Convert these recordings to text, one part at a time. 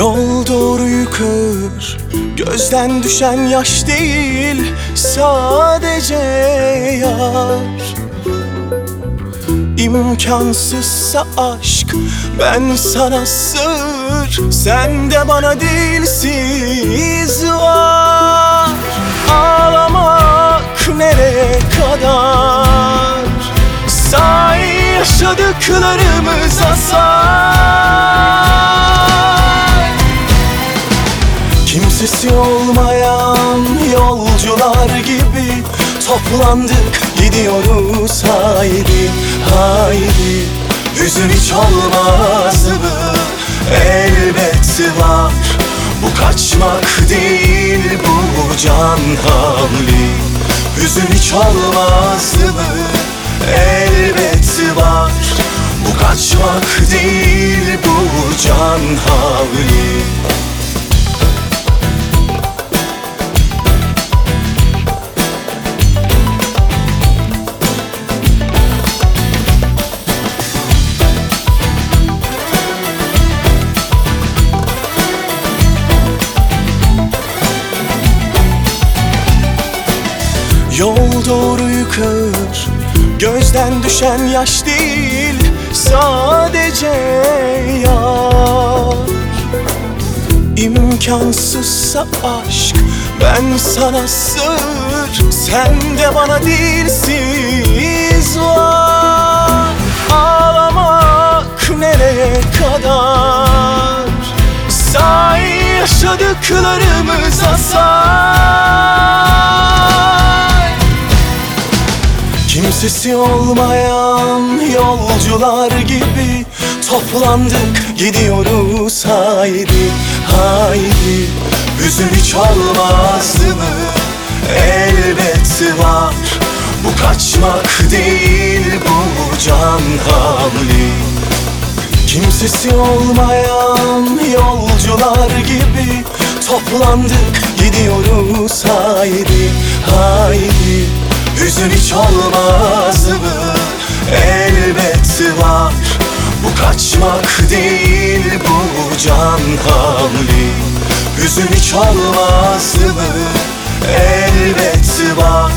Yol doğruyu kır Gözden düşen yaş değil Sadece yar. İmkansızsa aşk Ben sana sır Sen de bana dilsiz var. Ağlamak nereye kadar? Say yaşadıklarımıza say Kimsesi olmayan yolcular gibi Toplandık gidiyoruz haydi haydi. Hüzün hiç olmaz mı? Elbet var. Bu kaçmak değil bu can havli. Hüzün hiç olmaz mı? Elbet var. Bu kaçmak değil bu can havli doğruyu kır Gözden düşen yaş değil Sadece yar. İmkansızsa aşk Ben sana sır. Sen de bana dilsiz var. Ağlamak nereye kadar? Say yaşadıklarımıza say Kimsesi olmayan yolcular gibi Toplandık gidiyoruz haydi haydi. Hüzün hiç olmaz mı? Elbet var. Bu kaçmak değil bu can havli. Kimsesi olmayan yolcular gibi Toplandık gidiyoruz haydi haydi Hüzün hiç olmaz mı? Elbet var Bu kaçmak değil bu can havli Hüzün hiç olmaz mı? Elbet var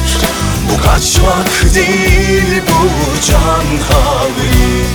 Bu kaçmak değil bu can havli